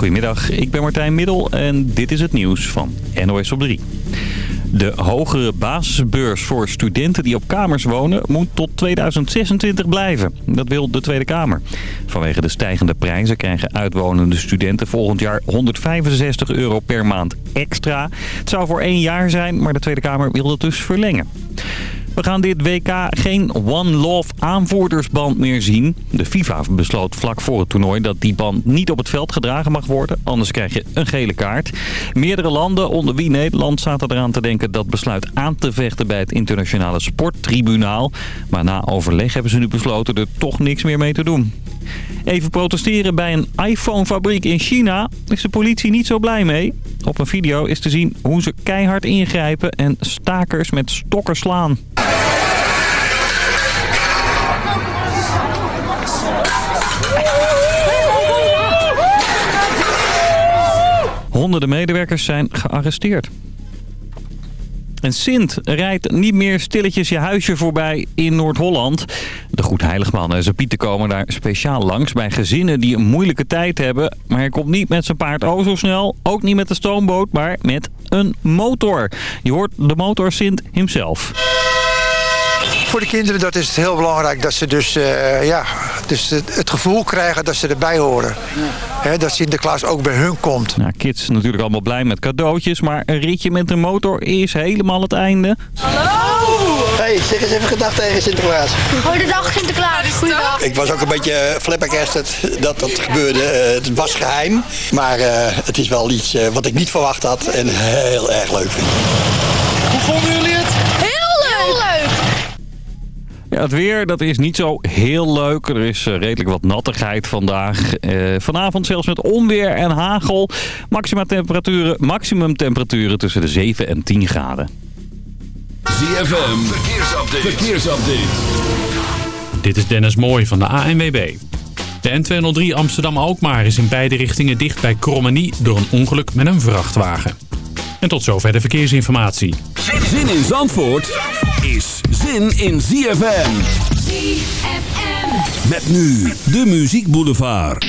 Goedemiddag, ik ben Martijn Middel en dit is het nieuws van NOS op 3. De hogere basisbeurs voor studenten die op kamers wonen moet tot 2026 blijven. Dat wil de Tweede Kamer. Vanwege de stijgende prijzen krijgen uitwonende studenten volgend jaar 165 euro per maand extra. Het zou voor één jaar zijn, maar de Tweede Kamer wil dat dus verlengen. We gaan dit WK geen One Love aanvoerdersband meer zien. De FIFA besloot vlak voor het toernooi dat die band niet op het veld gedragen mag worden. Anders krijg je een gele kaart. Meerdere landen, onder wie Nederland, zaten eraan te denken dat besluit aan te vechten bij het internationale sporttribunaal. Maar na overleg hebben ze nu besloten er toch niks meer mee te doen. Even protesteren bij een iPhone-fabriek in China is de politie niet zo blij mee. Op een video is te zien hoe ze keihard ingrijpen en stakers met stokken slaan. Honderden medewerkers zijn gearresteerd. En Sint rijdt niet meer stilletjes je huisje voorbij in Noord-Holland. De Goed Heiligman en zijn Pieter komen daar speciaal langs bij gezinnen die een moeilijke tijd hebben. Maar hij komt niet met zijn paard o zo snel, ook niet met de stoomboot, maar met een motor. Je hoort de motor Sint himself. Voor de kinderen dat is het heel belangrijk dat ze dus, uh, ja, dus het, het, gevoel krijgen dat ze erbij horen. He, dat Sinterklaas ook bij hun komt. Nou, kids natuurlijk allemaal blij met cadeautjes, maar een ritje met een motor is helemaal het einde. Hallo! Hey, zeg eens even gedag tegen Sinterklaas. Goedendag Sinterklaas. Goedendag. Ik was ook een beetje flabbergasted dat dat gebeurde. Uh, het was geheim, maar uh, het is wel iets uh, wat ik niet verwacht had en heel erg leuk vind. Het weer dat is niet zo heel leuk. Er is uh, redelijk wat nattigheid vandaag. Uh, vanavond zelfs met onweer en hagel. Maxima temperaturen, maximum temperaturen tussen de 7 en 10 graden. ZFM, verkeersupdate. verkeersupdate. Dit is Dennis Mooij van de ANWB. De N203 Amsterdam-Alkmaar is in beide richtingen dicht bij Krommenie... door een ongeluk met een vrachtwagen. En tot zover de verkeersinformatie. Zin in Zandvoort is zin in ZFM. ZFM. Met nu de Muziek Boulevard.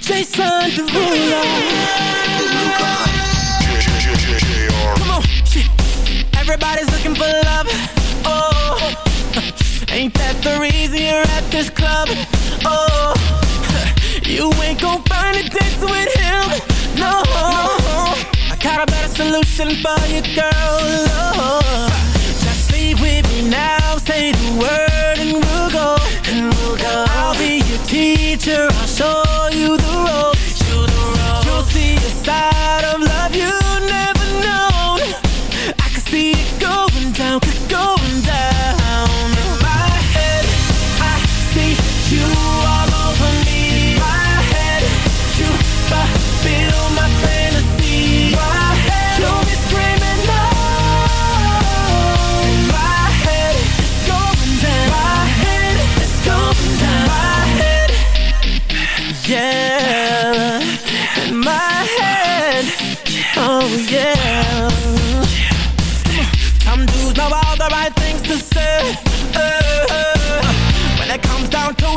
Jason Derulo. Come on. Everybody's looking for love. Oh, ain't that the reason you're at this club? Oh, you ain't gon' find a dance with him. No, got a better solution for you, girl. Oh, just leave with me now. Say the word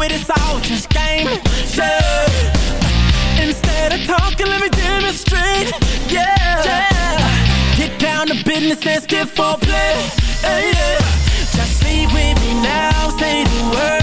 it, it's all just game. Yeah. Instead of talking, let me demonstrate. Yeah. yeah. Get down to business and skip for play. Yeah. Just leave with me now. Say the word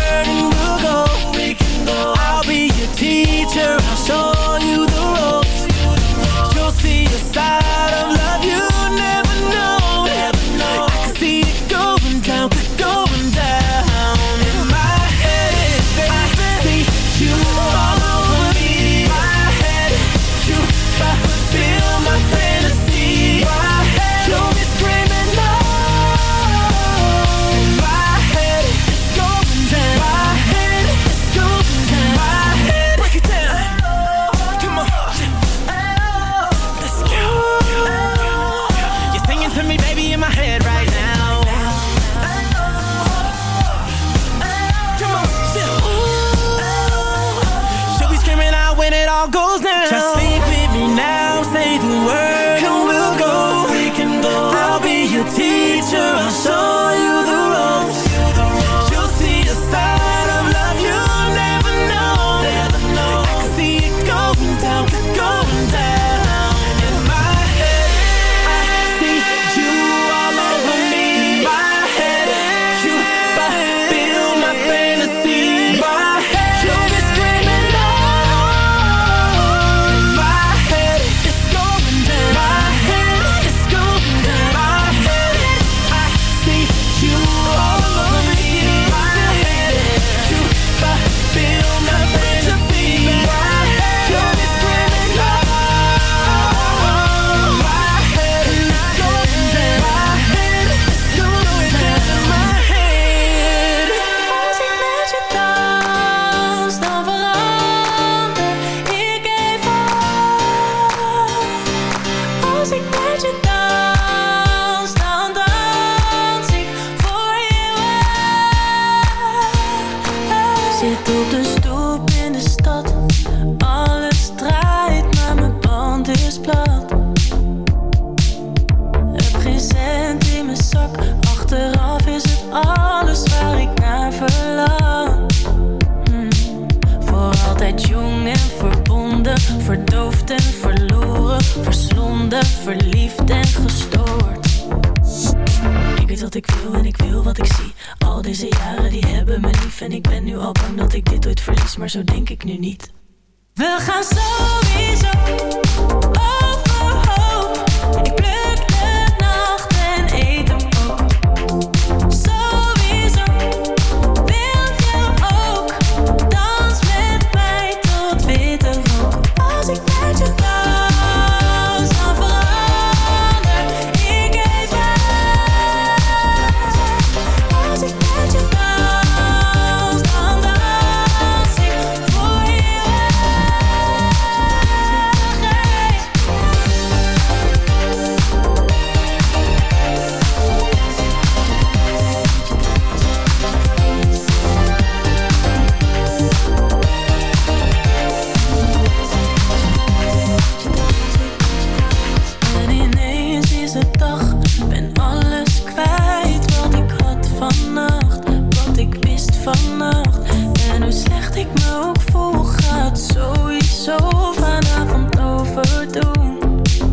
me ook vol gaat sowieso vanavond overdoen.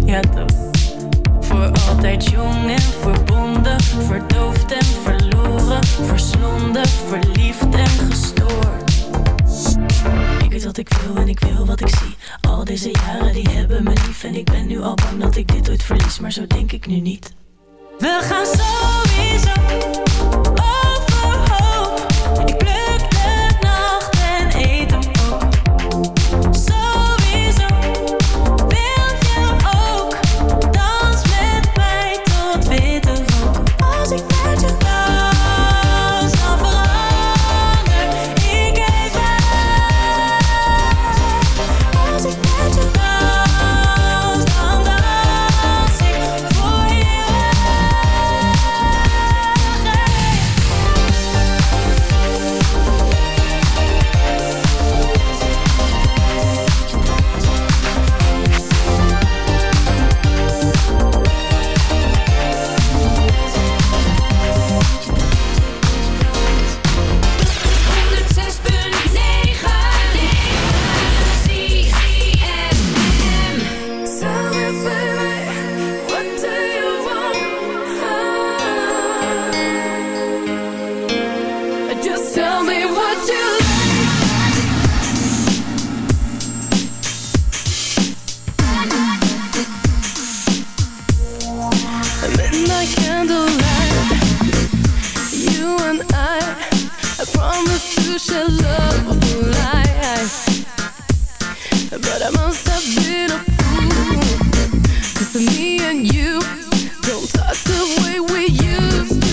Ja toch. Voor altijd jong en verbonden, verdoofd en verloren, verslonden, verliefd en gestoord. Ik weet wat ik wil en ik wil wat ik zie. Al deze jaren die hebben me lief en ik ben nu al bang dat ik dit ooit verlies, maar zo denk ik nu niet. me and you. Don't talk the way we used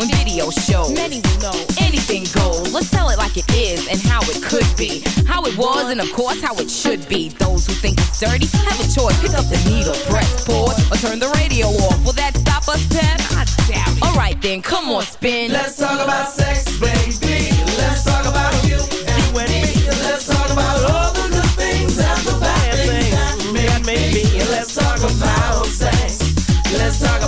and video shows. Many will know anything goes. Let's tell it like it is and how it could be. How it was and of course how it should be. Those who think it's dirty have a choice. Pick up the needle, press pause, or turn the radio off. Will that stop us, Pep? I doubt it. Alright then, come on, spin. Let's talk about sex, baby. Let's talk about you and me. Let's talk about all the good things and the bad things that may be. Let's talk about sex. Let's talk about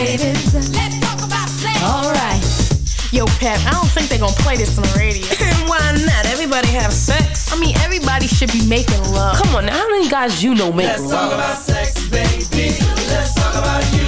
ladies. Let's talk about sex. All right. Yo, Pep, I don't think they're gonna play this on the radio. Why not? Everybody have sex. I mean, everybody should be making love. Come on, now, how many guys you know make Let's talk love? about sex, baby. Let's talk about you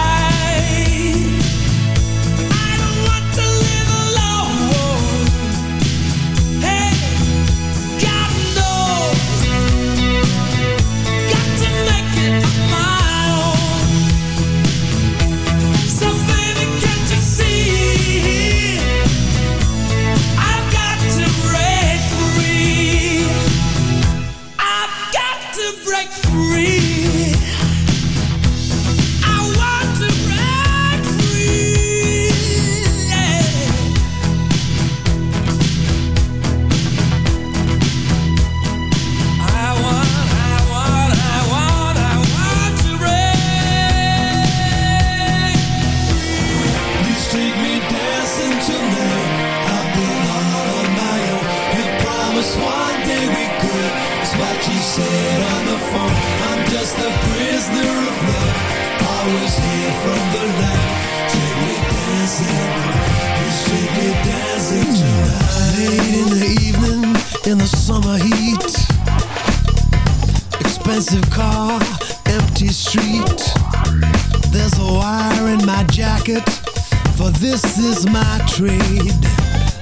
For this is my trade.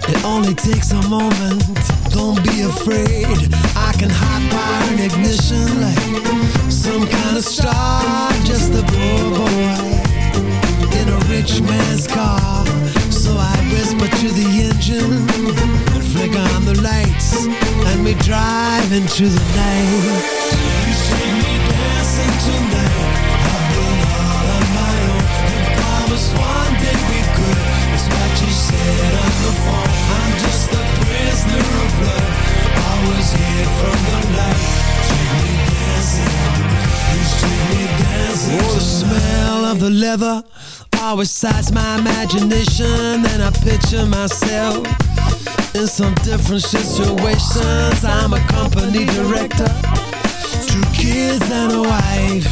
It only takes a moment, don't be afraid. I can hot wire an ignition like some kind of star. Just a poor boy in a rich man's car. So I whisper to the engine and flick on the lights, and we drive into the night. Excites my imagination, and I picture myself in some different situations. I'm a company director, two kids and a wife.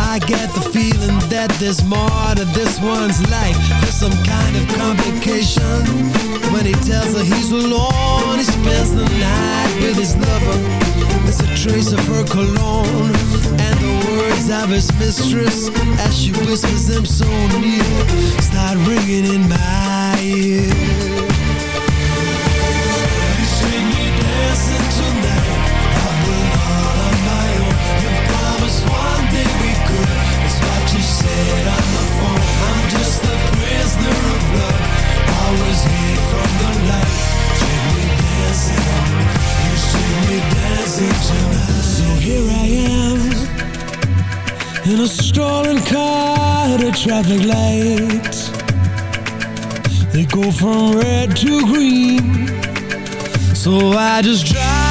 I get the feeling that there's more to this one's life. There's some kind of complication when he tells her he's alone. He spends the night with his lover. There's a trace of her cologne and the words of his mistress as she whispers them so near. Start ringing in my ear. You see me dancing tonight. Been all on my own. You promised one we could. What you said on the phone. I'm just a prisoner of love. Here from the light. Take me dancing. So here I am. In a stolen car at a traffic light. They go from red to green. So I just drive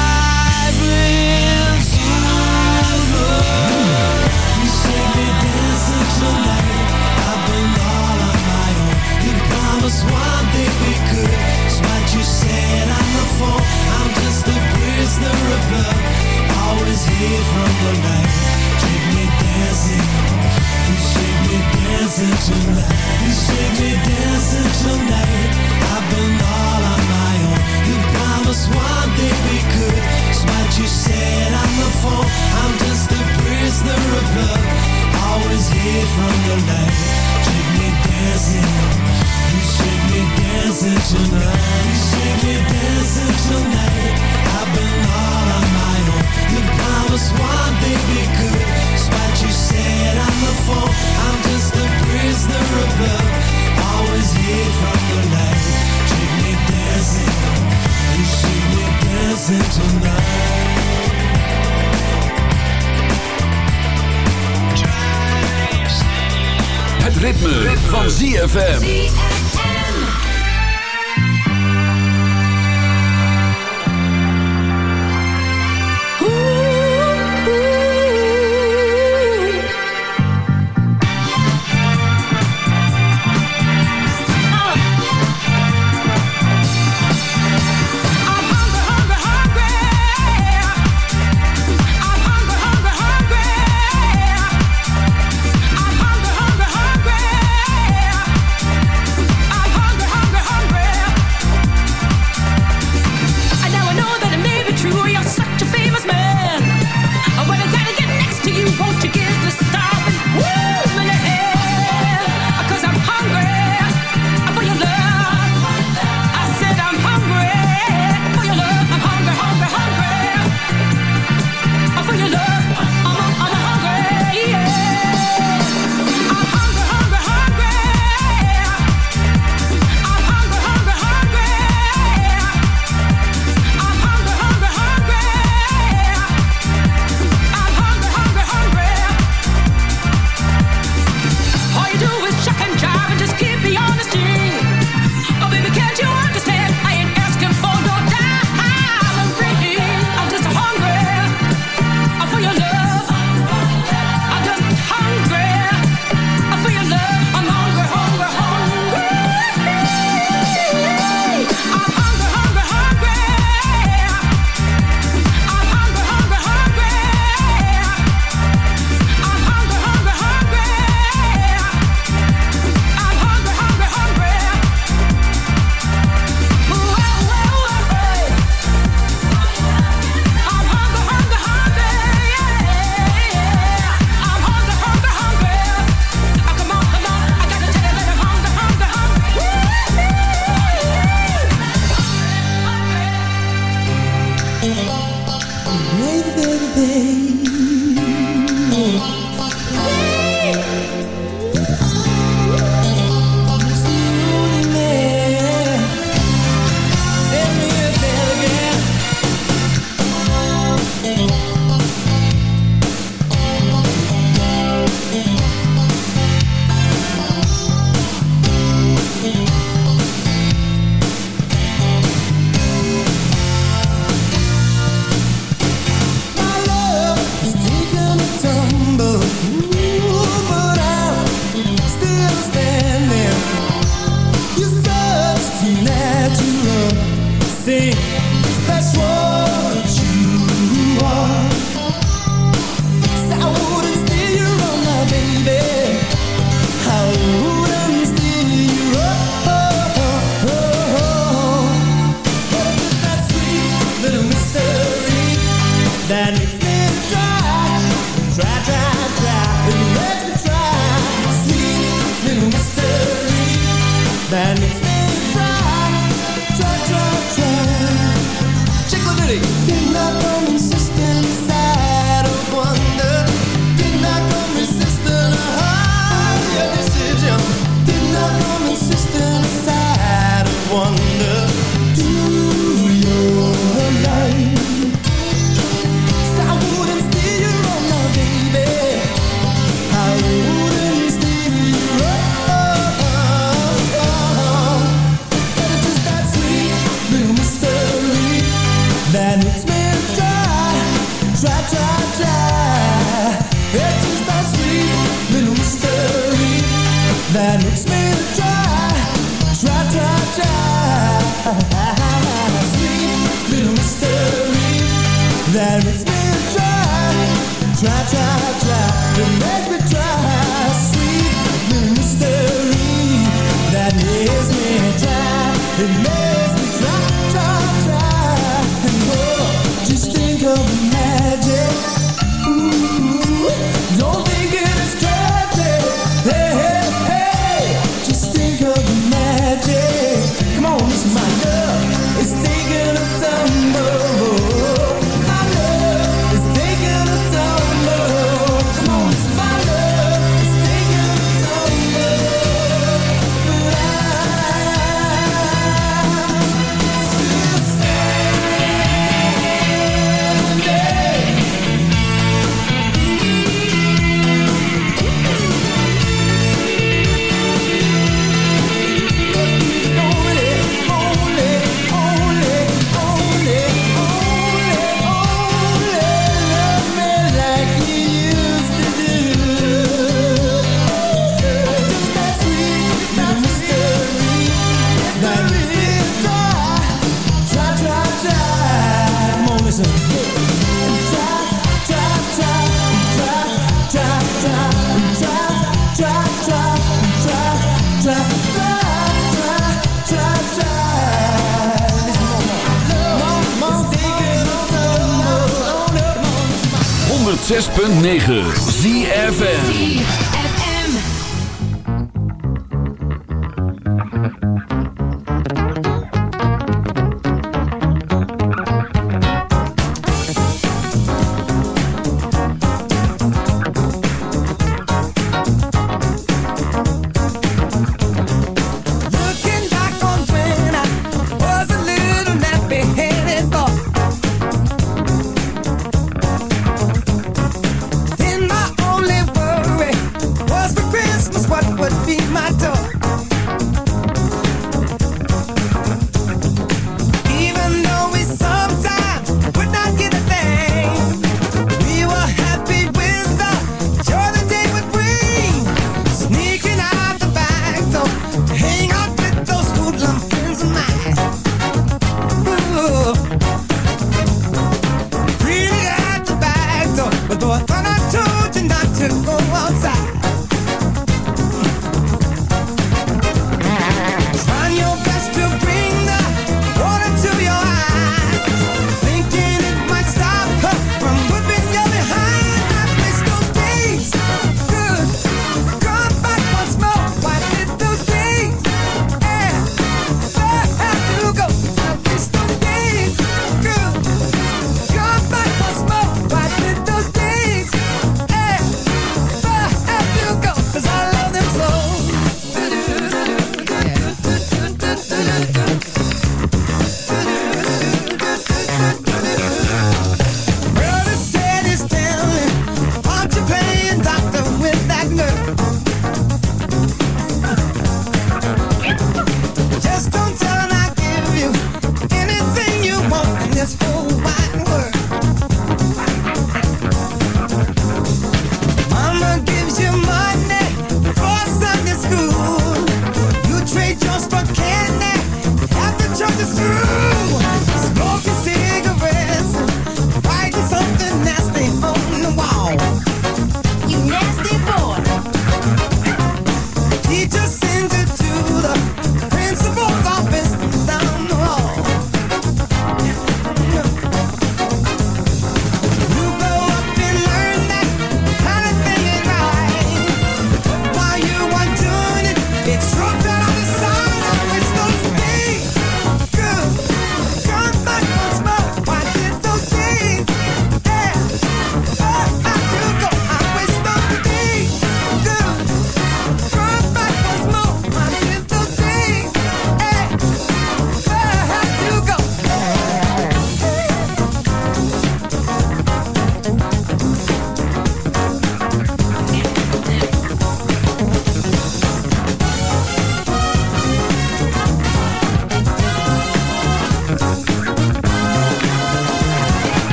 9.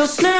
Ben ik